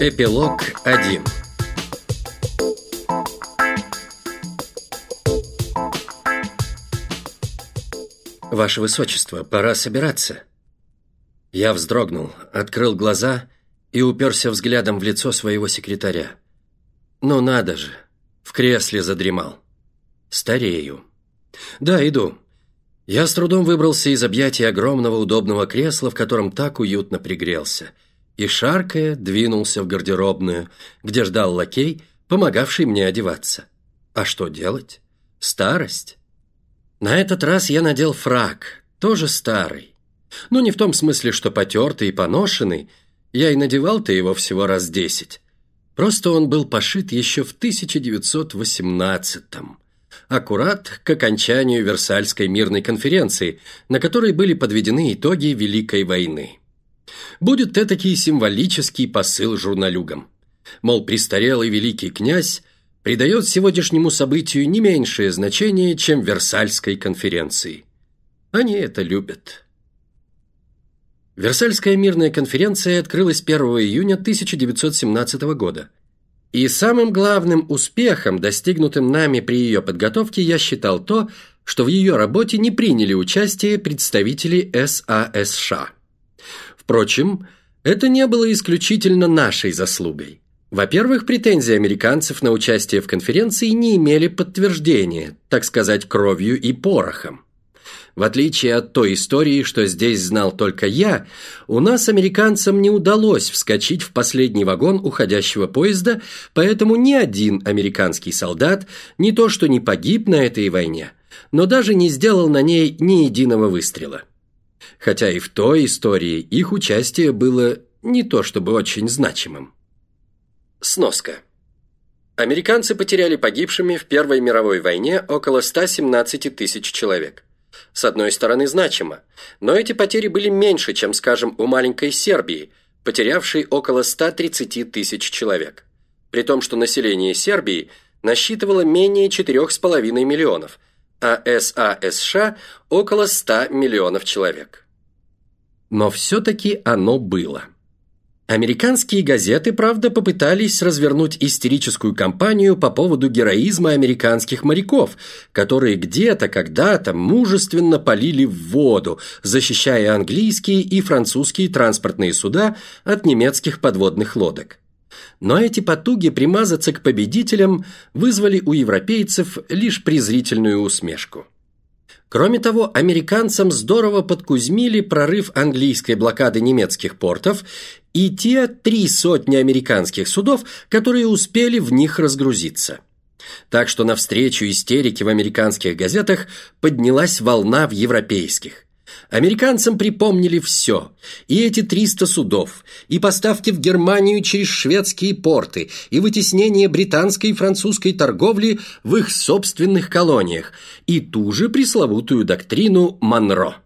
Эпилог 1 Ваше Высочество, пора собираться. Я вздрогнул, открыл глаза и уперся взглядом в лицо своего секретаря. Ну надо же, в кресле задремал. Старею. Да, иду. Я с трудом выбрался из объятий огромного удобного кресла, в котором так уютно пригрелся – и, шаркая, двинулся в гардеробную, где ждал лакей, помогавший мне одеваться. А что делать? Старость. На этот раз я надел фраг, тоже старый. Ну, не в том смысле, что потертый и поношенный, я и надевал-то его всего раз десять. Просто он был пошит еще в 1918-м, аккурат к окончанию Версальской мирной конференции, на которой были подведены итоги Великой войны будет этакий символический посыл журналюгам. Мол, престарелый великий князь придает сегодняшнему событию не меньшее значение, чем Версальской конференции. Они это любят. Версальская мирная конференция открылась 1 июня 1917 года. И самым главным успехом, достигнутым нами при ее подготовке, я считал то, что в ее работе не приняли участие представители САСШ. Впрочем, это не было исключительно нашей заслугой. Во-первых, претензии американцев на участие в конференции не имели подтверждения, так сказать, кровью и порохом. В отличие от той истории, что здесь знал только я, у нас, американцам, не удалось вскочить в последний вагон уходящего поезда, поэтому ни один американский солдат не то что не погиб на этой войне, но даже не сделал на ней ни единого выстрела хотя и в той истории их участие было не то чтобы очень значимым. Сноска. Американцы потеряли погибшими в Первой мировой войне около 117 тысяч человек. С одной стороны значимо, но эти потери были меньше, чем, скажем, у маленькой Сербии, потерявшей около 130 тысяч человек. При том, что население Сербии насчитывало менее 4,5 миллионов, а САСШ около 100 миллионов человек. Но все-таки оно было. Американские газеты, правда, попытались развернуть истерическую кампанию по поводу героизма американских моряков, которые где-то, когда-то мужественно полили в воду, защищая английские и французские транспортные суда от немецких подводных лодок. Но эти потуги примазаться к победителям вызвали у европейцев лишь презрительную усмешку. Кроме того, американцам здорово подкузмили прорыв английской блокады немецких портов и те три сотни американских судов, которые успели в них разгрузиться. Так что навстречу истерике в американских газетах поднялась волна в европейских. Американцам припомнили все. И эти 300 судов, и поставки в Германию через шведские порты, и вытеснение британской и французской торговли в их собственных колониях, и ту же пресловутую доктрину Монро.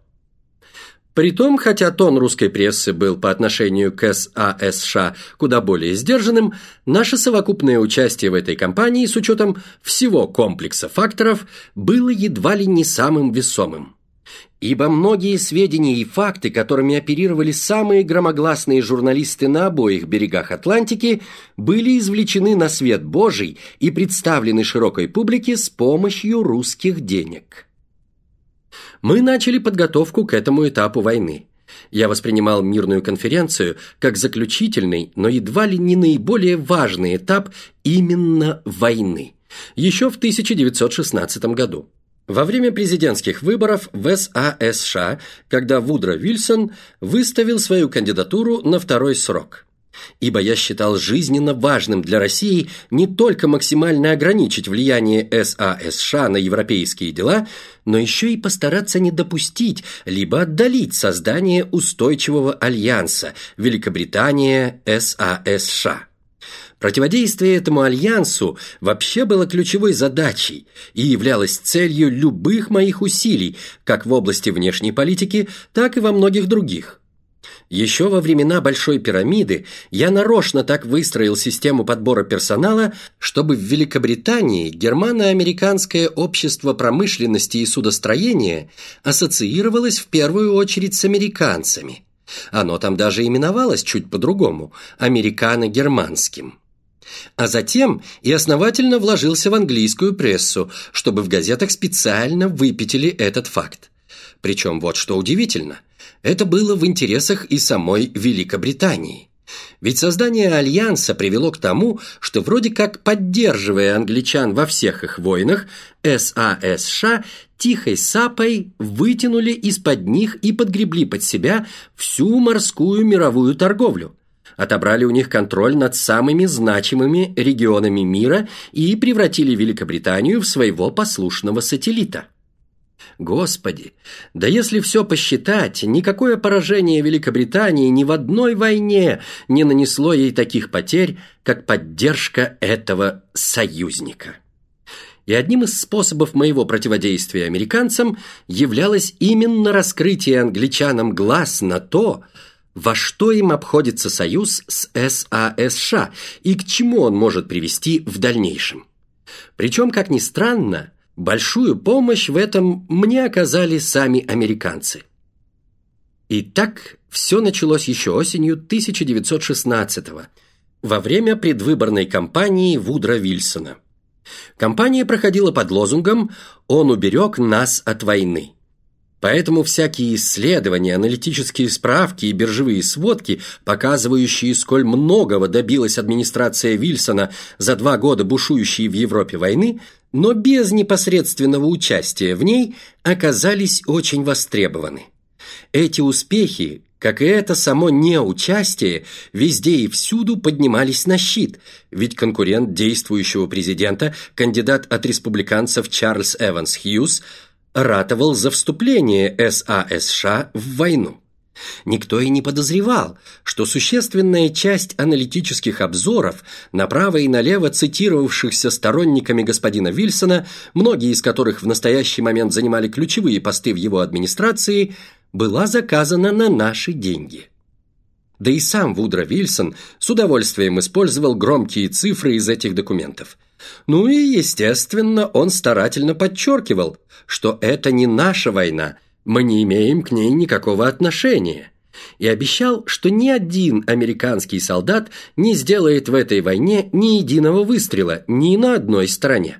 Притом, хотя тон русской прессы был по отношению к САСШ куда более сдержанным, наше совокупное участие в этой кампании с учетом всего комплекса факторов было едва ли не самым весомым ибо многие сведения и факты, которыми оперировали самые громогласные журналисты на обоих берегах Атлантики, были извлечены на свет Божий и представлены широкой публике с помощью русских денег. Мы начали подготовку к этому этапу войны. Я воспринимал мирную конференцию как заключительный, но едва ли не наиболее важный этап именно войны. Еще в 1916 году. Во время президентских выборов в САСШ, когда Вудро Вильсон выставил свою кандидатуру на второй срок. Ибо я считал жизненно важным для России не только максимально ограничить влияние САСШ на европейские дела, но еще и постараться не допустить, либо отдалить создание устойчивого альянса Великобритания-САСШ. Противодействие этому альянсу вообще было ключевой задачей и являлось целью любых моих усилий, как в области внешней политики, так и во многих других. Еще во времена Большой пирамиды я нарочно так выстроил систему подбора персонала, чтобы в Великобритании германо-американское общество промышленности и судостроения ассоциировалось в первую очередь с американцами – Оно там даже именовалось чуть по-другому – американо-германским. А затем и основательно вложился в английскую прессу, чтобы в газетах специально выпятили этот факт. Причем вот что удивительно, это было в интересах и самой Великобритании. Ведь создание Альянса привело к тому, что вроде как поддерживая англичан во всех их войнах, САСШ тихой сапой вытянули из-под них и подгребли под себя всю морскую мировую торговлю. Отобрали у них контроль над самыми значимыми регионами мира и превратили Великобританию в своего послушного сателлита. Господи, да если все посчитать, никакое поражение Великобритании ни в одной войне не нанесло ей таких потерь, как поддержка этого союзника. И одним из способов моего противодействия американцам являлось именно раскрытие англичанам глаз на то, во что им обходится союз с САСШ и к чему он может привести в дальнейшем. Причем, как ни странно, Большую помощь в этом мне оказали сами американцы. И так все началось еще осенью 1916-го, во время предвыборной кампании Вудра Вильсона. Кампания проходила под лозунгом «Он уберег нас от войны». Поэтому всякие исследования, аналитические справки и биржевые сводки, показывающие, сколь многого добилась администрация Вильсона за два года бушующей в Европе войны, но без непосредственного участия в ней, оказались очень востребованы. Эти успехи, как и это само неучастие, везде и всюду поднимались на щит, ведь конкурент действующего президента, кандидат от республиканцев Чарльз Эванс Хьюз, ратовал за вступление САСШ в войну. Никто и не подозревал, что существенная часть аналитических обзоров, направо и налево цитировавшихся сторонниками господина Вильсона, многие из которых в настоящий момент занимали ключевые посты в его администрации, была заказана на наши деньги. Да и сам Вудро Вильсон с удовольствием использовал громкие цифры из этих документов – ну и, естественно, он старательно подчеркивал, что это не наша война, мы не имеем к ней никакого отношения. И обещал, что ни один американский солдат не сделает в этой войне ни единого выстрела ни на одной стороне.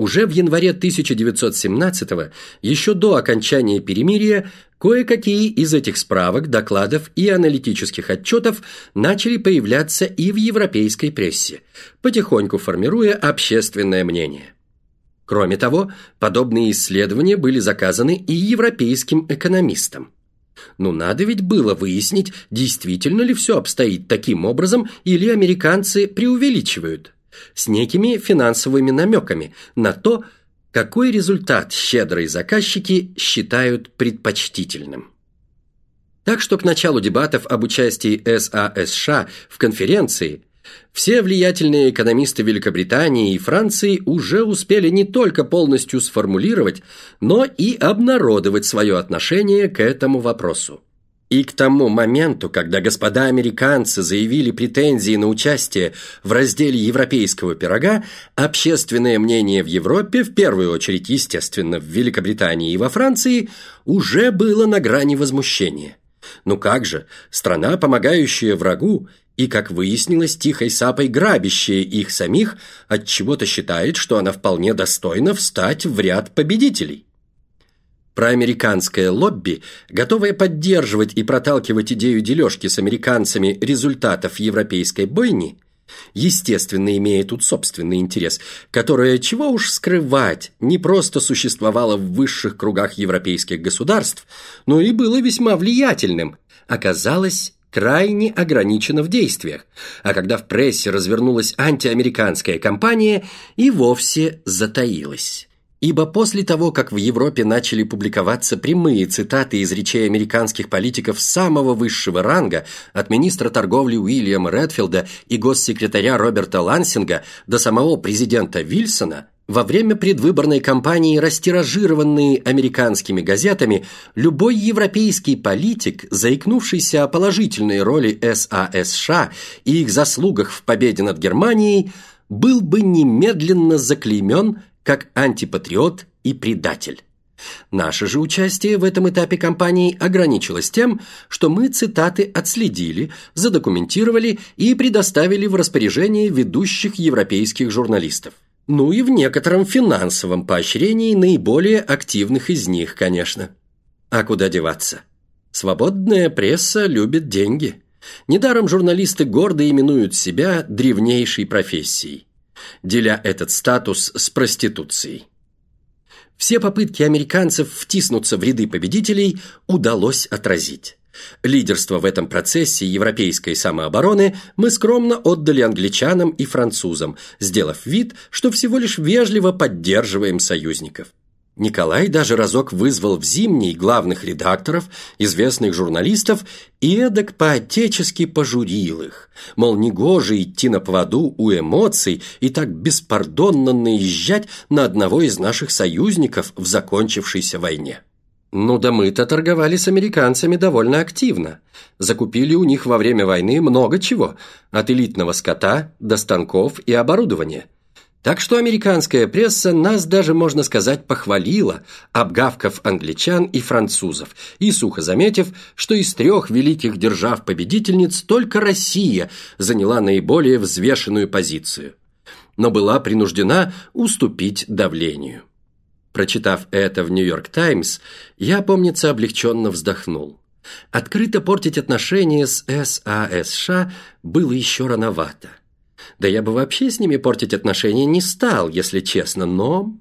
Уже в январе 1917-го, еще до окончания перемирия, кое-какие из этих справок, докладов и аналитических отчетов начали появляться и в европейской прессе, потихоньку формируя общественное мнение. Кроме того, подобные исследования были заказаны и европейским экономистам. Ну надо ведь было выяснить, действительно ли все обстоит таким образом или американцы преувеличивают – с некими финансовыми намеками на то, какой результат щедрые заказчики считают предпочтительным. Так что к началу дебатов об участии САСШ в конференции все влиятельные экономисты Великобритании и Франции уже успели не только полностью сформулировать, но и обнародовать свое отношение к этому вопросу. И к тому моменту, когда господа американцы заявили претензии на участие в разделе европейского пирога, общественное мнение в Европе, в первую очередь, естественно, в Великобритании и во Франции, уже было на грани возмущения. Ну как же, страна, помогающая врагу, и, как выяснилось, тихой сапой грабящая их самих, от чего то считает, что она вполне достойна встать в ряд победителей. Проамериканское лобби, готовое поддерживать и проталкивать идею дележки с американцами результатов европейской бойни, естественно, имея тут собственный интерес, которое, чего уж скрывать, не просто существовало в высших кругах европейских государств, но и было весьма влиятельным, оказалось крайне ограничено в действиях, а когда в прессе развернулась антиамериканская кампания, и вовсе затаилась. Ибо после того, как в Европе начали публиковаться прямые цитаты из речей американских политиков самого высшего ранга, от министра торговли Уильяма Редфилда и госсекретаря Роберта Лансинга до самого президента Вильсона, во время предвыборной кампании, растиражированные американскими газетами, любой европейский политик, заикнувшийся о положительной роли САСШ и их заслугах в победе над Германией, был бы немедленно заклеймен как антипатриот и предатель. Наше же участие в этом этапе кампании ограничилось тем, что мы цитаты отследили, задокументировали и предоставили в распоряжение ведущих европейских журналистов. Ну и в некотором финансовом поощрении наиболее активных из них, конечно. А куда деваться? Свободная пресса любит деньги. Недаром журналисты гордо именуют себя древнейшей профессией, деля этот статус с проституцией. Все попытки американцев втиснуться в ряды победителей удалось отразить. Лидерство в этом процессе европейской самообороны мы скромно отдали англичанам и французам, сделав вид, что всего лишь вежливо поддерживаем союзников. Николай даже разок вызвал в зимний главных редакторов, известных журналистов, и эдак по-отечески пожурил их. Мол, негоже идти на поводу у эмоций и так беспардонно наезжать на одного из наших союзников в закончившейся войне. Ну да мы-то торговали с американцами довольно активно. Закупили у них во время войны много чего, от элитного скота до станков и оборудования – так что американская пресса нас даже, можно сказать, похвалила, обгавкав англичан и французов, и сухо заметив, что из трех великих держав-победительниц только Россия заняла наиболее взвешенную позицию, но была принуждена уступить давлению. Прочитав это в «Нью-Йорк Таймс», я, помнится, облегченно вздохнул. Открыто портить отношения с САСШ было еще рановато. Да я бы вообще с ними портить отношения не стал, если честно, но...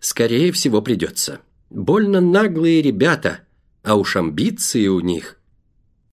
Скорее всего, придется. Больно наглые ребята, а уж амбиции у них